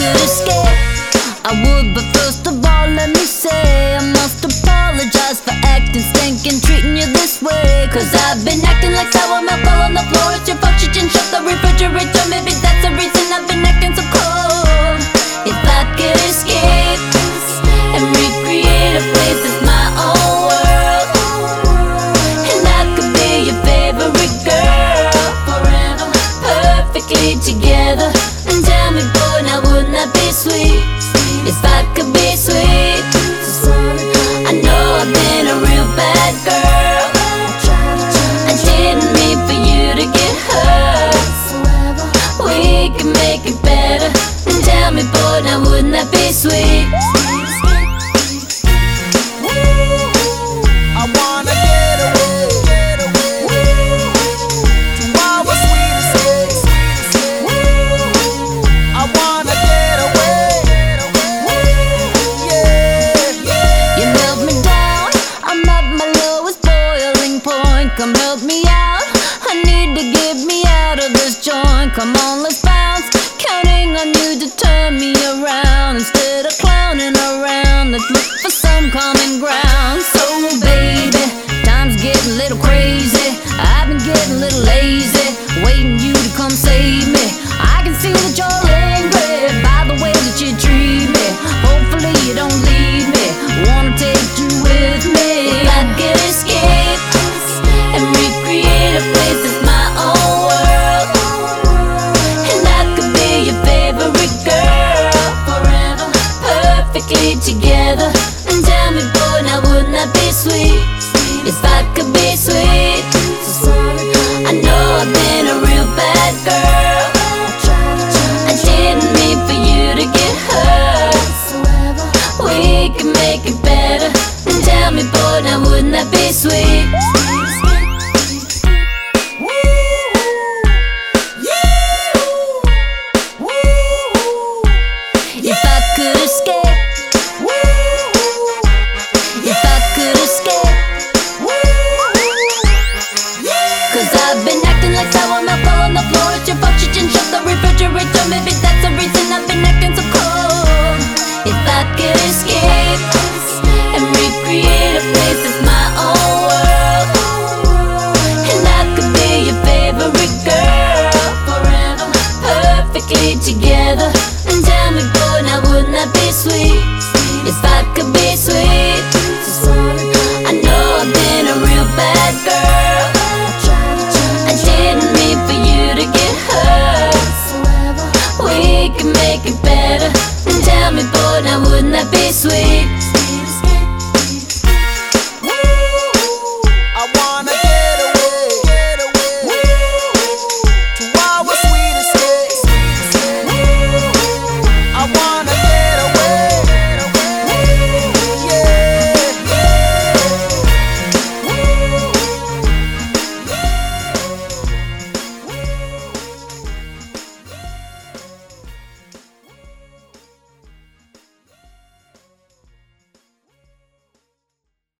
could escape, I would. But first of all, let me say I must apologize for acting, stinking, treating you this way. Cause I've been acting like sour milk all on the floor. It's your fault she didn't shut the refrigerator. Maybe that's the reason I've been acting so cold. If I could escape and recreate a place that's my own world, and I could be your favorite girl, forever, perfectly together. At my lowest boiling point. Come help me out. I need to get me out of this joint. Come on, let's bounce. Counting on you to turn me around perfectly together. And tell me, boy, now wouldn't that be sweet? If I could be sweet, I know I've been a real bad girl. I didn't mean for you to get hurt. We can make it better. And tell me, boy, now wouldn't that be perfectly together. And tell me, boy, now wouldn't that be sweet? If I could be sweet,